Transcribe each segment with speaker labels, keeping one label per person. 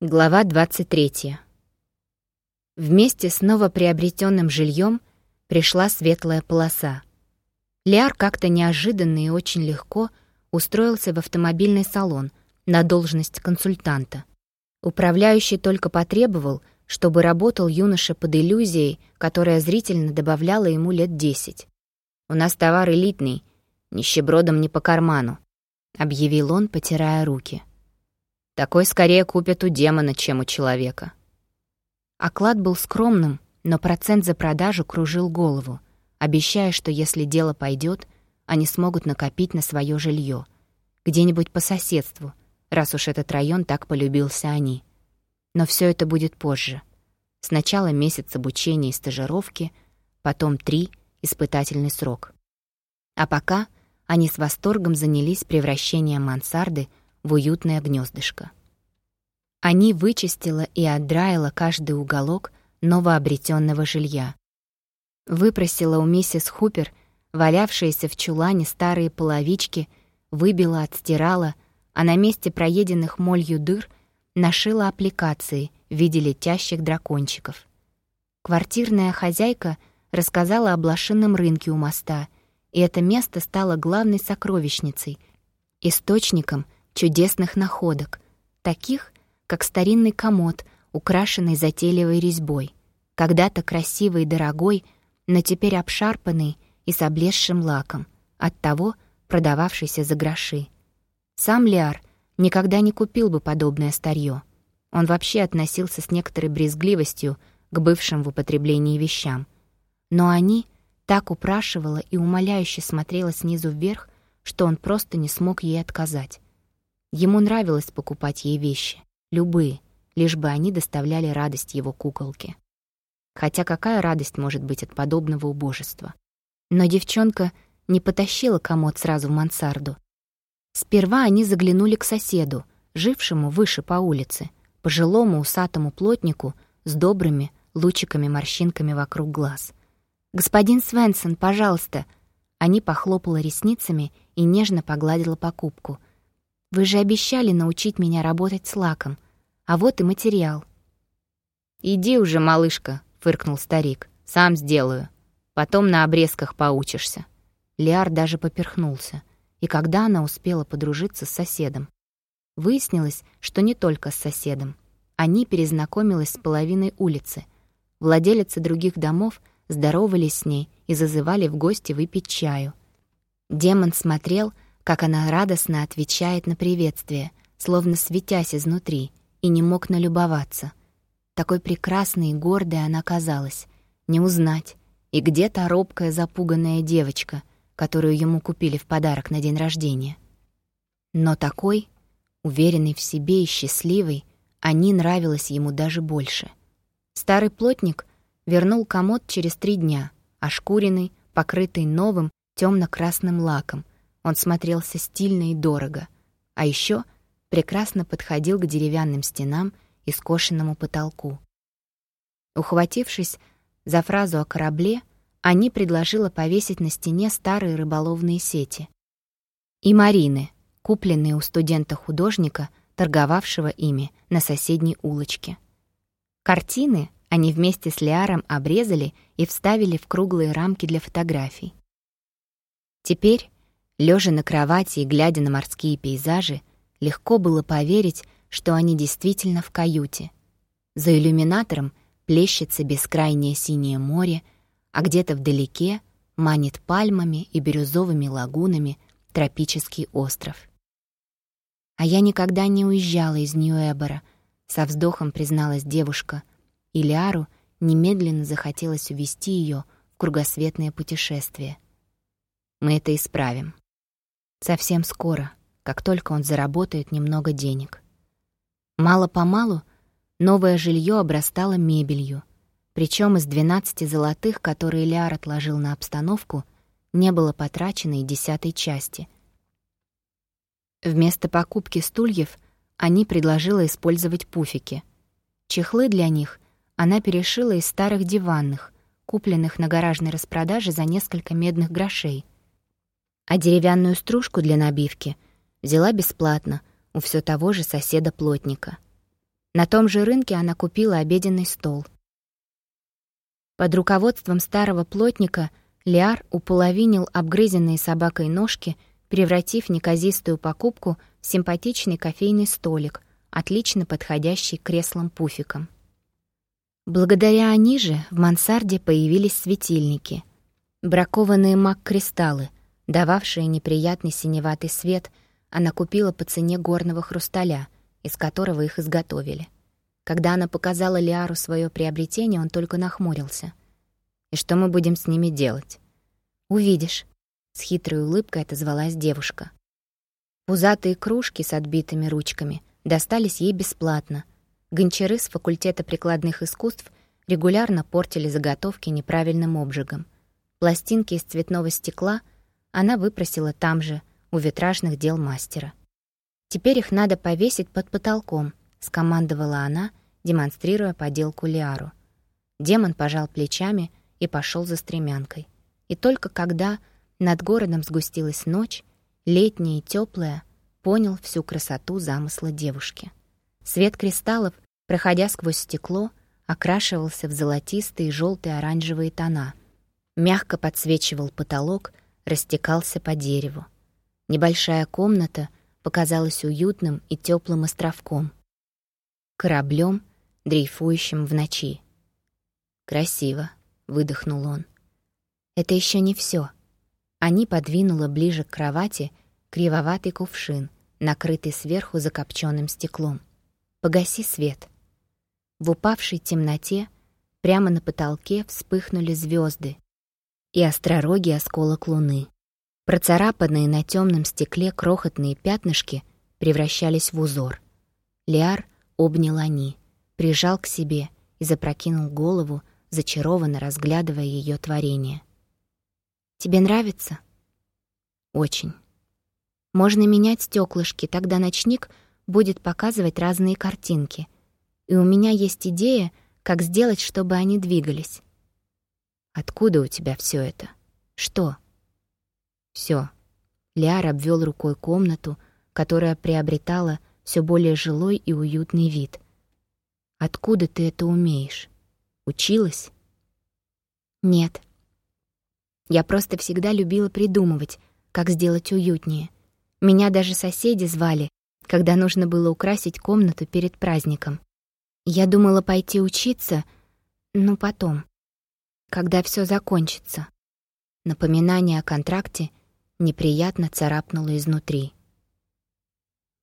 Speaker 1: Глава 23. Вместе с новоприобретенным жильем пришла светлая полоса. Лиар как-то неожиданно и очень легко устроился в автомобильный салон на должность консультанта. Управляющий только потребовал, чтобы работал юноша под иллюзией, которая зрительно добавляла ему лет десять. «У нас товар элитный, нищебродом не по карману», — объявил он, потирая руки. Такой скорее купят у демона, чем у человека. Оклад был скромным, но процент за продажу кружил голову, обещая, что если дело пойдет, они смогут накопить на свое жилье где-нибудь по соседству, раз уж этот район так полюбился они. Но все это будет позже. Сначала месяц обучения и стажировки, потом три — испытательный срок. А пока они с восторгом занялись превращением мансарды в уютное гнездышко. Они вычистила и отдраила каждый уголок новообретенного жилья. Выпросила у миссис Хупер валявшиеся в чулане старые половички, выбила, отстирала, а на месте проеденных молью дыр нашила аппликации в виде летящих дракончиков. Квартирная хозяйка рассказала о блошином рынке у моста, и это место стало главной сокровищницей, источником — чудесных находок, таких, как старинный комод, украшенный затейливой резьбой, когда-то красивый и дорогой, но теперь обшарпанный и с облезшим лаком, оттого продававшийся за гроши. Сам Лиар никогда не купил бы подобное старье. Он вообще относился с некоторой брезгливостью к бывшим в употреблении вещам. Но они так упрашивала и умоляюще смотрела снизу вверх, что он просто не смог ей отказать. Ему нравилось покупать ей вещи, любые, лишь бы они доставляли радость его куколке. Хотя какая радость может быть от подобного убожества? Но девчонка не потащила комод сразу в мансарду. Сперва они заглянули к соседу, жившему выше по улице, пожилому усатому плотнику с добрыми лучиками-морщинками вокруг глаз. «Господин Свенсон, пожалуйста!» Они похлопала ресницами и нежно погладила покупку — вы же обещали научить меня работать с лаком. А вот и материал». «Иди уже, малышка», — фыркнул старик. «Сам сделаю. Потом на обрезках поучишься». Лиар даже поперхнулся. И когда она успела подружиться с соседом? Выяснилось, что не только с соседом. Они перезнакомились с половиной улицы. Владелицы других домов здоровались с ней и зазывали в гости выпить чаю. Демон смотрел — как она радостно отвечает на приветствие, словно светясь изнутри, и не мог налюбоваться. Такой прекрасной и гордой она казалась. Не узнать. И где та робкая запуганная девочка, которую ему купили в подарок на день рождения. Но такой, уверенный в себе и счастливый, они нравилась ему даже больше. Старый плотник вернул комод через три дня, ошкуренный, покрытый новым темно красным лаком, он смотрелся стильно и дорого, а еще прекрасно подходил к деревянным стенам и скошенному потолку. Ухватившись за фразу о корабле, Ани предложила повесить на стене старые рыболовные сети. И Марины, купленные у студента-художника, торговавшего ими на соседней улочке. Картины они вместе с Лиаром обрезали и вставили в круглые рамки для фотографий. Теперь Лежа на кровати и глядя на морские пейзажи, легко было поверить, что они действительно в каюте. За иллюминатором плещется бескрайнее синее море, а где-то вдалеке манит пальмами и бирюзовыми лагунами тропический остров. А я никогда не уезжала из Нью-Эбора, со вздохом призналась девушка, и Лиару немедленно захотелось увести ее в кругосветное путешествие. Мы это исправим. Совсем скоро, как только он заработает немного денег. Мало-помалу новое жилье обрастало мебелью, причем из 12 золотых, которые Ляр отложил на обстановку, не было потрачено и десятой части. Вместо покупки стульев они предложила использовать пуфики. Чехлы для них она перешила из старых диванных, купленных на гаражной распродаже за несколько медных грошей — а деревянную стружку для набивки взяла бесплатно у все того же соседа-плотника. На том же рынке она купила обеденный стол. Под руководством старого плотника Лиар уполовинил обгрызенные собакой ножки, превратив неказистую покупку в симпатичный кофейный столик, отлично подходящий к креслам-пуфикам. Благодаря они же в мансарде появились светильники. Бракованные маг-кристаллы, дававшие неприятный синеватый свет, она купила по цене горного хрусталя, из которого их изготовили. Когда она показала Лиару свое приобретение, он только нахмурился. «И что мы будем с ними делать?» «Увидишь», — с хитрой улыбкой отозвалась девушка. Пузатые кружки с отбитыми ручками достались ей бесплатно — Гончары с факультета прикладных искусств регулярно портили заготовки неправильным обжигом. Пластинки из цветного стекла она выпросила там же, у витражных дел мастера. «Теперь их надо повесить под потолком», — скомандовала она, демонстрируя поделку Лиару. Демон пожал плечами и пошел за стремянкой. И только когда над городом сгустилась ночь, летняя и теплая, понял всю красоту замысла девушки. Свет кристаллов, проходя сквозь стекло, окрашивался в золотистые, желтые, оранжевые тона. Мягко подсвечивал потолок, растекался по дереву. Небольшая комната показалась уютным и теплым островком. Кораблем, дрейфующим в ночи. «Красиво», — выдохнул он. «Это еще не все. Они подвинула ближе к кровати кривоватый кувшин, накрытый сверху закопченным стеклом. Погаси свет. В упавшей темноте прямо на потолке вспыхнули звезды и остророгий осколок луны. Процарапанные на темном стекле крохотные пятнышки превращались в узор. Лиар обнял они, прижал к себе и запрокинул голову, зачарованно разглядывая ее творение. «Тебе нравится?» «Очень. Можно менять стеклышки, тогда ночник — будет показывать разные картинки. И у меня есть идея, как сделать, чтобы они двигались. Откуда у тебя все это? Что? Все. Ляр обвел рукой комнату, которая приобретала все более жилой и уютный вид. Откуда ты это умеешь? Училась? Нет. Я просто всегда любила придумывать, как сделать уютнее. Меня даже соседи звали когда нужно было украсить комнату перед праздником. Я думала пойти учиться, но потом, когда все закончится. Напоминание о контракте неприятно царапнуло изнутри.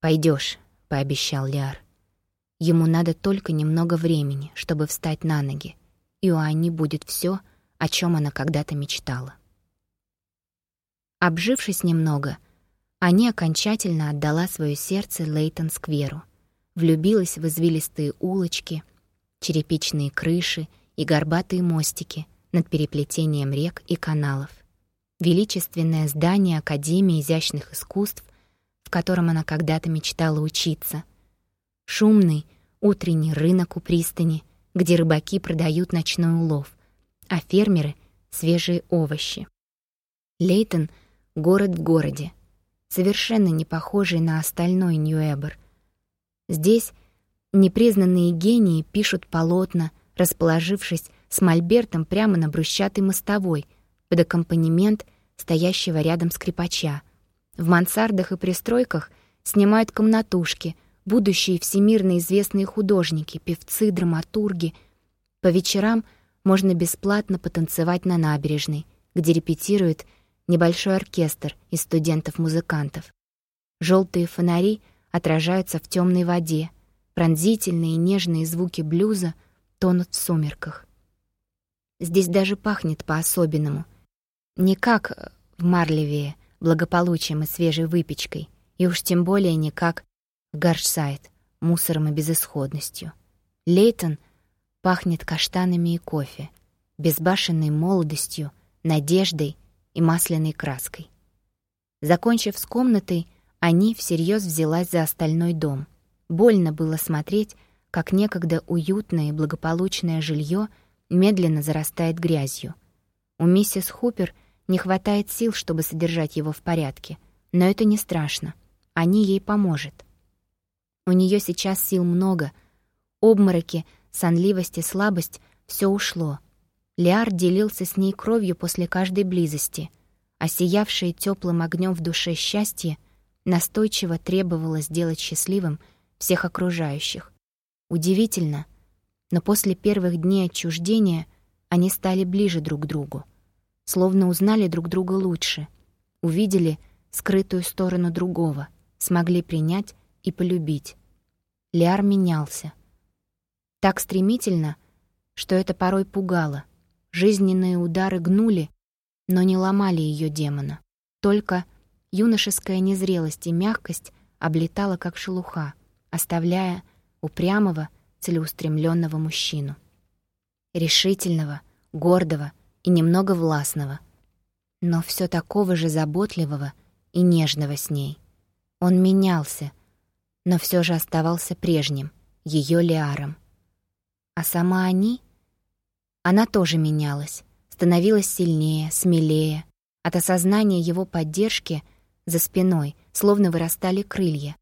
Speaker 1: Пойдешь, пообещал Лиар. Ему надо только немного времени, чтобы встать на ноги, и у Анни будет все, о чем она когда-то мечтала. Обжившись немного, Ани окончательно отдала свое сердце Лейтон-скверу. Влюбилась в извилистые улочки, черепичные крыши и горбатые мостики над переплетением рек и каналов. Величественное здание Академии изящных искусств, в котором она когда-то мечтала учиться. Шумный утренний рынок у пристани, где рыбаки продают ночной улов, а фермеры — свежие овощи. Лейтон — город в городе — совершенно не похожий на остальной Нью-Эбер. Здесь непризнанные гении пишут полотна, расположившись с мольбертом прямо на брусчатой мостовой, под аккомпанемент стоящего рядом скрипача. В мансардах и пристройках снимают комнатушки, будущие всемирно известные художники, певцы, драматурги. По вечерам можно бесплатно потанцевать на набережной, где репетируют небольшой оркестр из студентов-музыкантов. Желтые фонари отражаются в темной воде, пронзительные и нежные звуки блюза тонут в сумерках. Здесь даже пахнет по-особенному. Не как в Марлевее, благополучием и свежей выпечкой, и уж тем более не как в Гаршсайд, мусором и безысходностью. Лейтон пахнет каштанами и кофе, безбашенной молодостью, надеждой и масляной краской. Закончив с комнатой, они всерьез взялась за остальной дом. Больно было смотреть, как некогда уютное и благополучное жилье медленно зарастает грязью. У миссис Хупер не хватает сил, чтобы содержать его в порядке, но это не страшно. Они ей поможет. У нее сейчас сил много, Обмороки, сонливость и слабость — все ушло. Лиар делился с ней кровью после каждой близости, а сиявшее теплым огнем в душе счастье настойчиво требовало сделать счастливым всех окружающих. Удивительно, но после первых дней отчуждения они стали ближе друг к другу, словно узнали друг друга лучше, увидели скрытую сторону другого, смогли принять и полюбить. Лиар менялся. Так стремительно, что это порой пугало. Жизненные удары гнули, но не ломали ее демона. Только юношеская незрелость и мягкость облетала как шелуха, оставляя упрямого, целеустремленного мужчину. Решительного, гордого и немного властного, но все такого же заботливого и нежного с ней. Он менялся, но все же оставался прежним, ее Лиаром. А сама они? Она тоже менялась, становилась сильнее, смелее. От осознания его поддержки за спиной словно вырастали крылья.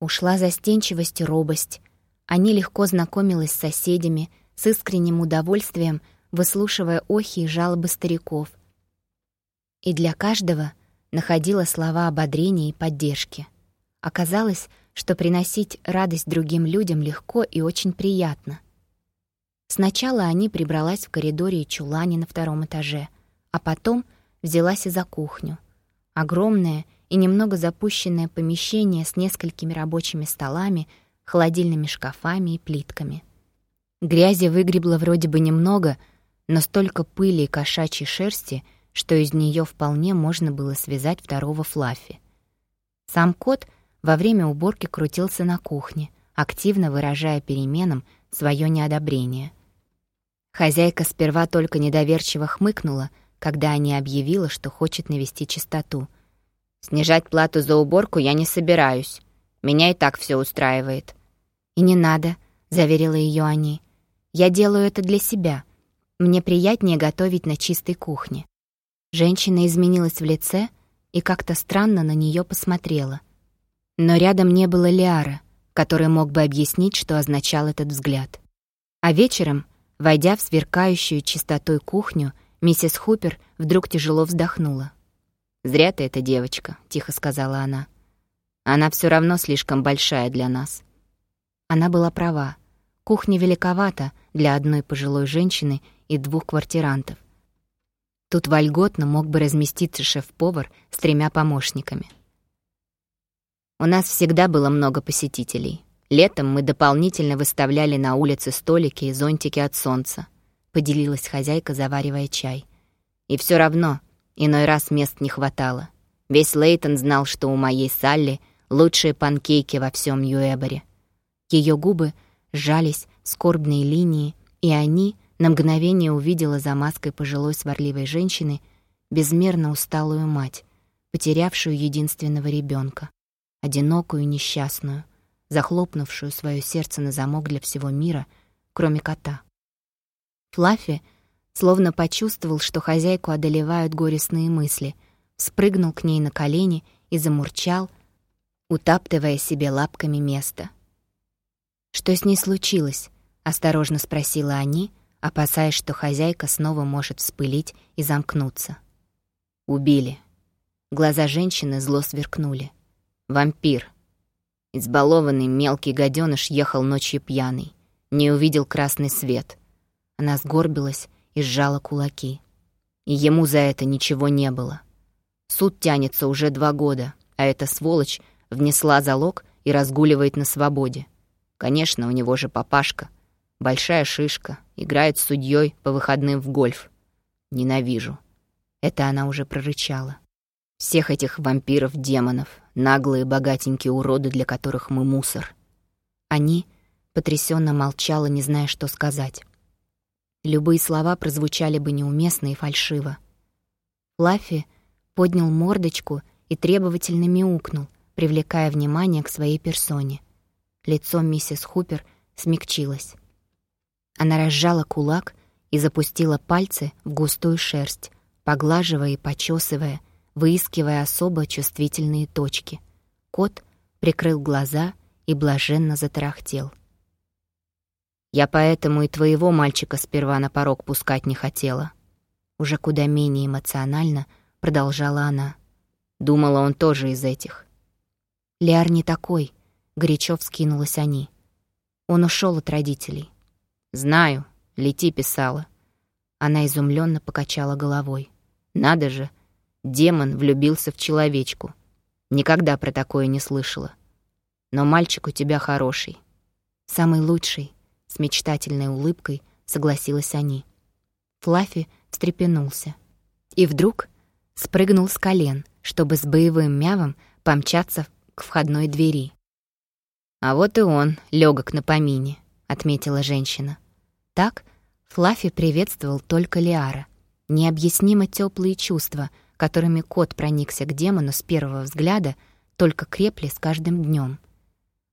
Speaker 1: Ушла застенчивость и робость. Они легко знакомилась с соседями, с искренним удовольствием, выслушивая охи и жалобы стариков. И для каждого находила слова ободрения и поддержки. Оказалось, что приносить радость другим людям легко и очень приятно. Сначала они прибралась в коридоре и чулане на втором этаже, а потом взялась и за кухню. Огромное и немного запущенное помещение с несколькими рабочими столами, холодильными шкафами и плитками. Грязи выгребло вроде бы немного, но столько пыли и кошачьей шерсти, что из нее вполне можно было связать второго Флаффи. Сам кот — во время уборки крутился на кухне, активно выражая переменам свое неодобрение. Хозяйка сперва только недоверчиво хмыкнула, когда они объявила, что хочет навести чистоту. «Снижать плату за уборку я не собираюсь. Меня и так все устраивает». «И не надо», — заверила ее они. «Я делаю это для себя. Мне приятнее готовить на чистой кухне». Женщина изменилась в лице и как-то странно на нее посмотрела. Но рядом не было Лиара, который мог бы объяснить, что означал этот взгляд. А вечером, войдя в сверкающую чистотой кухню, миссис Хупер вдруг тяжело вздохнула. «Зря ты эта девочка», — тихо сказала она. «Она все равно слишком большая для нас». Она была права. Кухня великовата для одной пожилой женщины и двух квартирантов. Тут вольготно мог бы разместиться шеф-повар с тремя помощниками. У нас всегда было много посетителей. Летом мы дополнительно выставляли на улице столики и зонтики от солнца. Поделилась хозяйка, заваривая чай. И все равно, иной раз мест не хватало. Весь Лейтон знал, что у моей Салли лучшие панкейки во всем Нью-Эборе. Ее губы сжались скорбные линии, и они на мгновение увидела за маской пожилой сварливой женщины безмерно усталую мать, потерявшую единственного ребенка одинокую и несчастную, захлопнувшую свое сердце на замок для всего мира, кроме кота. Флаффи словно почувствовал, что хозяйку одолевают горестные мысли, спрыгнул к ней на колени и замурчал, утаптывая себе лапками место. «Что с ней случилось?» — осторожно спросила они, опасаясь, что хозяйка снова может вспылить и замкнуться. «Убили». Глаза женщины зло сверкнули. Вампир. Избалованный мелкий гаденыш ехал ночью пьяный. Не увидел красный свет. Она сгорбилась и сжала кулаки. И ему за это ничего не было. Суд тянется уже два года, а эта сволочь внесла залог и разгуливает на свободе. Конечно, у него же папашка. Большая шишка, играет с судьей по выходным в гольф. Ненавижу. Это она уже прорычала. Всех этих вампиров-демонов, наглые богатенькие уроды, для которых мы мусор. Они потрясенно молчала, не зная, что сказать. Любые слова прозвучали бы неуместно и фальшиво. Лаффи поднял мордочку и требовательно мяукнул, привлекая внимание к своей персоне. Лицо миссис Хупер смягчилось. Она разжала кулак и запустила пальцы в густую шерсть, поглаживая и почесывая, выискивая особо чувствительные точки. Кот прикрыл глаза и блаженно затарахтел. Я поэтому и твоего мальчика сперва на порог пускать не хотела. Уже куда менее эмоционально продолжала она. Думала, он тоже из этих. Лиар не такой, горячо вскинулась они. Он ушел от родителей. Знаю, Лети писала. Она изумленно покачала головой. Надо же, демон влюбился в человечку. Никогда про такое не слышала. Но мальчик у тебя хороший. Самый лучший, с мечтательной улыбкой согласилась они. Флаффи встрепенулся. И вдруг спрыгнул с колен, чтобы с боевым мявом помчаться к входной двери. «А вот и он, легок на помине», — отметила женщина. Так Флаффи приветствовал только Лиара. Необъяснимо теплые чувства, которыми кот проникся к демону с первого взгляда, только крепли с каждым днем.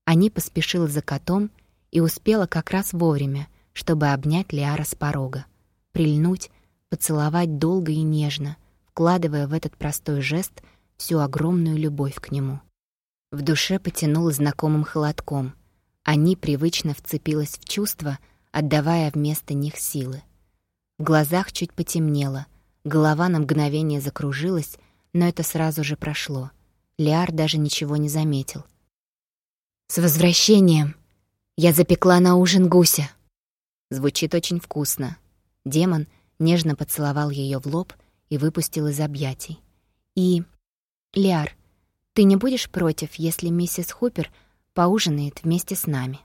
Speaker 1: Они поспешила за котом и успела как раз вовремя, чтобы обнять Лиара с порога, прильнуть, поцеловать долго и нежно, вкладывая в этот простой жест всю огромную любовь к нему. В душе потянуло знакомым холодком. Они привычно вцепилась в чувства, отдавая вместо них силы. В глазах чуть потемнело, голова на мгновение закружилась, но это сразу же прошло. Лиар даже ничего не заметил. «С возвращением! Я запекла на ужин гуся!» Звучит очень вкусно. Демон нежно поцеловал ее в лоб и выпустил из объятий. «И... Лиар, ты не будешь против, если миссис Хупер поужинает вместе с нами?»